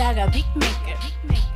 that a maker. Big maker.